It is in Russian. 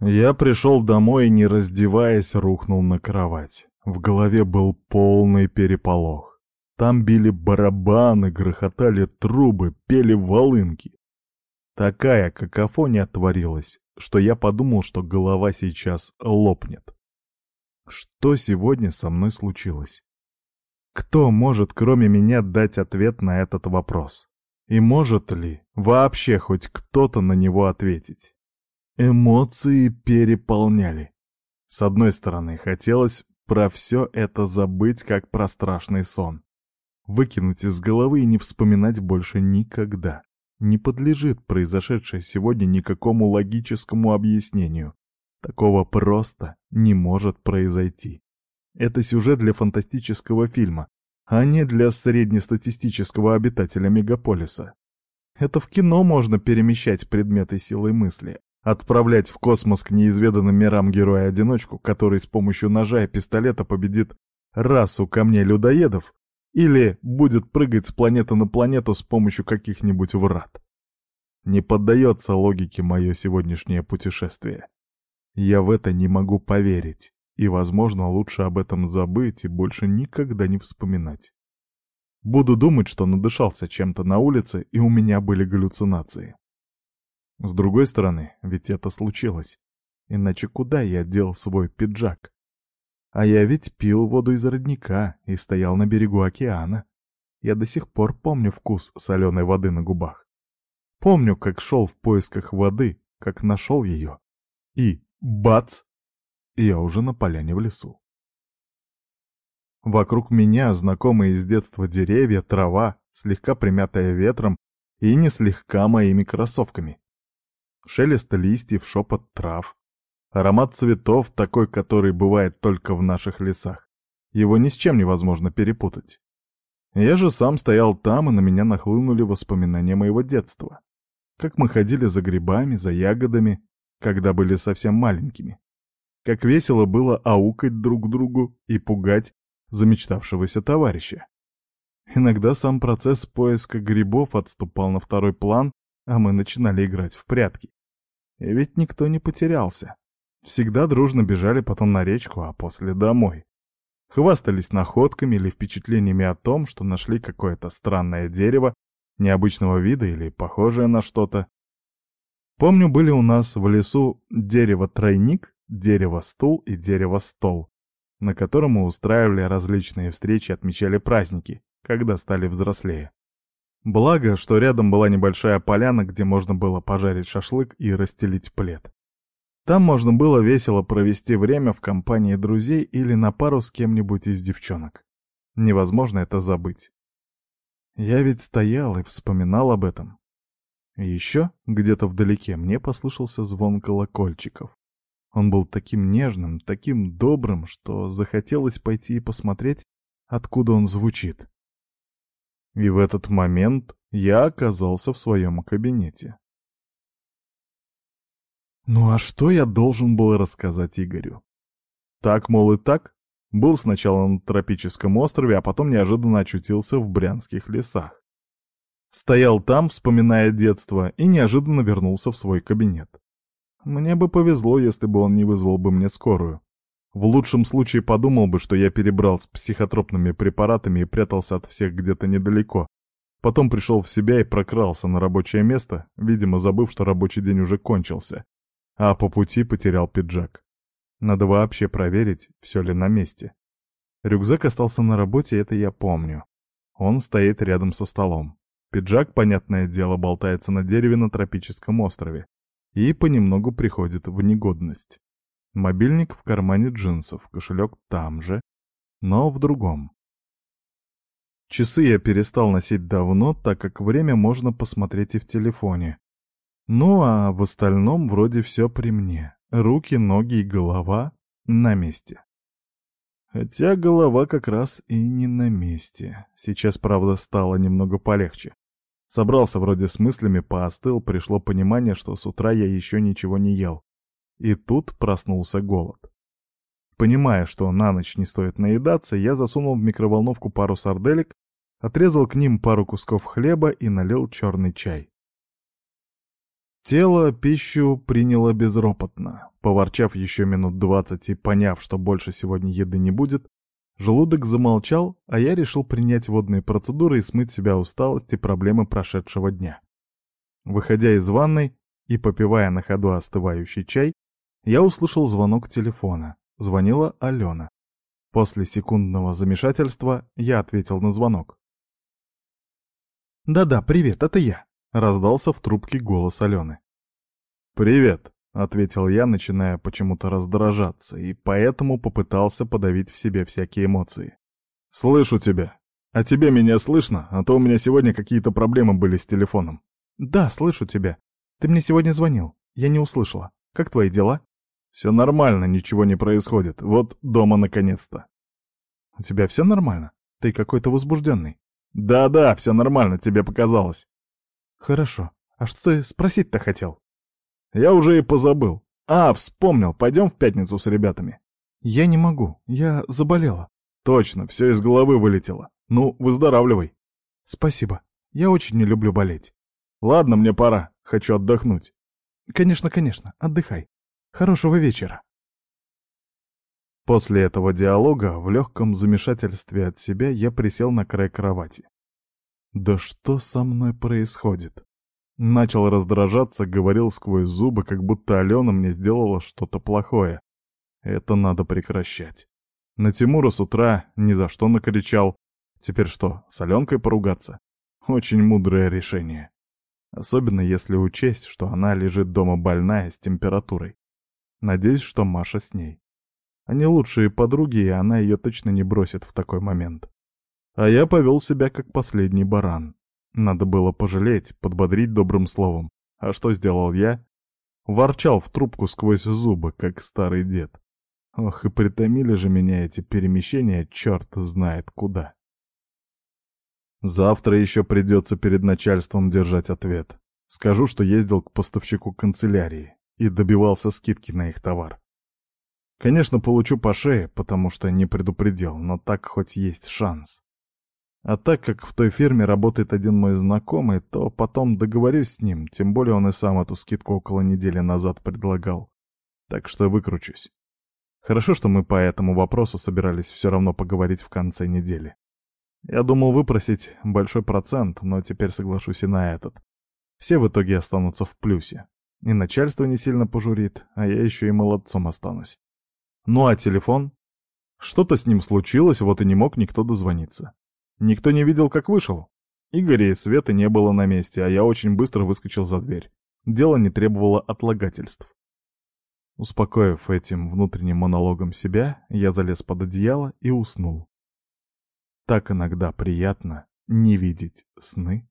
Я пришел домой и, не раздеваясь, рухнул на кровать. В голове был полный переполох. Там били барабаны, грохотали трубы, пели волынки. Такая какофония творилась, что я подумал, что голова сейчас лопнет. Что сегодня со мной случилось? Кто может, кроме меня, дать ответ на этот вопрос? И может ли вообще хоть кто-то на него ответить? Эмоции переполняли. С одной стороны, хотелось про все это забыть, как про страшный сон. Выкинуть из головы и не вспоминать больше никогда. Не подлежит произошедшее сегодня никакому логическому объяснению. Такого просто не может произойти. Это сюжет для фантастического фильма, а не для среднестатистического обитателя мегаполиса. Это в кино можно перемещать предметы силой мысли, Отправлять в космос к неизведанным мирам героя-одиночку, который с помощью ножа и пистолета победит расу камней-людоедов, или будет прыгать с планеты на планету с помощью каких-нибудь врат. Не поддается логике мое сегодняшнее путешествие. Я в это не могу поверить, и, возможно, лучше об этом забыть и больше никогда не вспоминать. Буду думать, что надышался чем-то на улице, и у меня были галлюцинации. С другой стороны, ведь это случилось. Иначе куда я дел свой пиджак? А я ведь пил воду из родника и стоял на берегу океана. Я до сих пор помню вкус соленой воды на губах. Помню, как шел в поисках воды, как нашел ее. И бац! Я уже на поляне в лесу. Вокруг меня знакомые с детства деревья, трава, слегка примятая ветром и не слегка моими кроссовками шелест листьев, шепот трав. Аромат цветов, такой, который бывает только в наших лесах. Его ни с чем невозможно перепутать. Я же сам стоял там, и на меня нахлынули воспоминания моего детства. Как мы ходили за грибами, за ягодами, когда были совсем маленькими. Как весело было аукать друг другу и пугать замечтавшегося товарища. Иногда сам процесс поиска грибов отступал на второй план, а мы начинали играть в прятки. И ведь никто не потерялся. Всегда дружно бежали потом на речку, а после домой. Хвастались находками или впечатлениями о том, что нашли какое-то странное дерево, необычного вида или похожее на что-то. Помню, были у нас в лесу дерево-тройник, дерево-стул и дерево-стол, на котором мы устраивали различные встречи отмечали праздники, когда стали взрослее. Благо, что рядом была небольшая поляна, где можно было пожарить шашлык и расстелить плед. Там можно было весело провести время в компании друзей или на пару с кем-нибудь из девчонок. Невозможно это забыть. Я ведь стоял и вспоминал об этом. Еще, где-то вдалеке, мне послышался звон колокольчиков. Он был таким нежным, таким добрым, что захотелось пойти и посмотреть, откуда он звучит. И в этот момент я оказался в своем кабинете. Ну а что я должен был рассказать Игорю? Так, мол, и так. Был сначала на тропическом острове, а потом неожиданно очутился в брянских лесах. Стоял там, вспоминая детство, и неожиданно вернулся в свой кабинет. Мне бы повезло, если бы он не вызвал бы мне скорую. В лучшем случае подумал бы, что я перебрал с психотропными препаратами и прятался от всех где-то недалеко. Потом пришел в себя и прокрался на рабочее место, видимо, забыв, что рабочий день уже кончился. А по пути потерял пиджак. Надо вообще проверить, все ли на месте. Рюкзак остался на работе, это я помню. Он стоит рядом со столом. Пиджак, понятное дело, болтается на дереве на тропическом острове и понемногу приходит в негодность. Мобильник в кармане джинсов, кошелек там же, но в другом. Часы я перестал носить давно, так как время можно посмотреть и в телефоне. Ну а в остальном вроде все при мне. Руки, ноги и голова на месте. Хотя голова как раз и не на месте. Сейчас, правда, стало немного полегче. Собрался вроде с мыслями, поостыл, пришло понимание, что с утра я еще ничего не ел. И тут проснулся голод. Понимая, что на ночь не стоит наедаться, я засунул в микроволновку пару сарделек, отрезал к ним пару кусков хлеба и налил черный чай. Тело пищу приняло безропотно. Поворчав еще минут двадцать и поняв, что больше сегодня еды не будет, желудок замолчал, а я решил принять водные процедуры и смыть себя усталость и проблемы прошедшего дня. Выходя из ванной и попивая на ходу остывающий чай, я услышал звонок телефона. Звонила Алена. После секундного замешательства я ответил на звонок. «Да-да, привет, это я», — раздался в трубке голос Алены. «Привет», — ответил я, начиная почему-то раздражаться, и поэтому попытался подавить в себе всякие эмоции. «Слышу тебя. А тебе меня слышно? А то у меня сегодня какие-то проблемы были с телефоном». «Да, слышу тебя. Ты мне сегодня звонил. Я не услышала. Как твои дела?» «Все нормально, ничего не происходит. Вот дома наконец-то». «У тебя все нормально? Ты какой-то возбужденный». «Да-да, все нормально, тебе показалось». «Хорошо. А что ты спросить-то хотел?» «Я уже и позабыл. А, вспомнил, пойдем в пятницу с ребятами». «Я не могу, я заболела». «Точно, все из головы вылетело. Ну, выздоравливай». «Спасибо. Я очень не люблю болеть». «Ладно, мне пора. Хочу отдохнуть». «Конечно, конечно. Отдыхай. Хорошего вечера». После этого диалога в легком замешательстве от себя я присел на край кровати. Да что со мной происходит? Начал раздражаться, говорил сквозь зубы, как будто Алена мне сделала что-то плохое. Это надо прекращать. На Тимура с утра ни за что накричал. Теперь что, с Аленкой поругаться? Очень мудрое решение. Особенно если учесть, что она лежит дома больная с температурой. Надеюсь, что Маша с ней. Они лучшие подруги, и она ее точно не бросит в такой момент. А я повел себя как последний баран. Надо было пожалеть, подбодрить добрым словом. А что сделал я? Ворчал в трубку сквозь зубы, как старый дед. Ох, и притомили же меня эти перемещения, черт знает куда. Завтра еще придется перед начальством держать ответ. Скажу, что ездил к поставщику канцелярии и добивался скидки на их товар. Конечно, получу по шее, потому что не предупредил, но так хоть есть шанс. А так как в той фирме работает один мой знакомый, то потом договорюсь с ним, тем более он и сам эту скидку около недели назад предлагал. Так что выкручусь. Хорошо, что мы по этому вопросу собирались все равно поговорить в конце недели. Я думал выпросить большой процент, но теперь соглашусь и на этот. Все в итоге останутся в плюсе. И начальство не сильно пожурит, а я еще и молодцом останусь. Ну а телефон? Что-то с ним случилось, вот и не мог никто дозвониться. Никто не видел, как вышел. Игоря и Светы не было на месте, а я очень быстро выскочил за дверь. Дело не требовало отлагательств. Успокоив этим внутренним монологом себя, я залез под одеяло и уснул. Так иногда приятно не видеть сны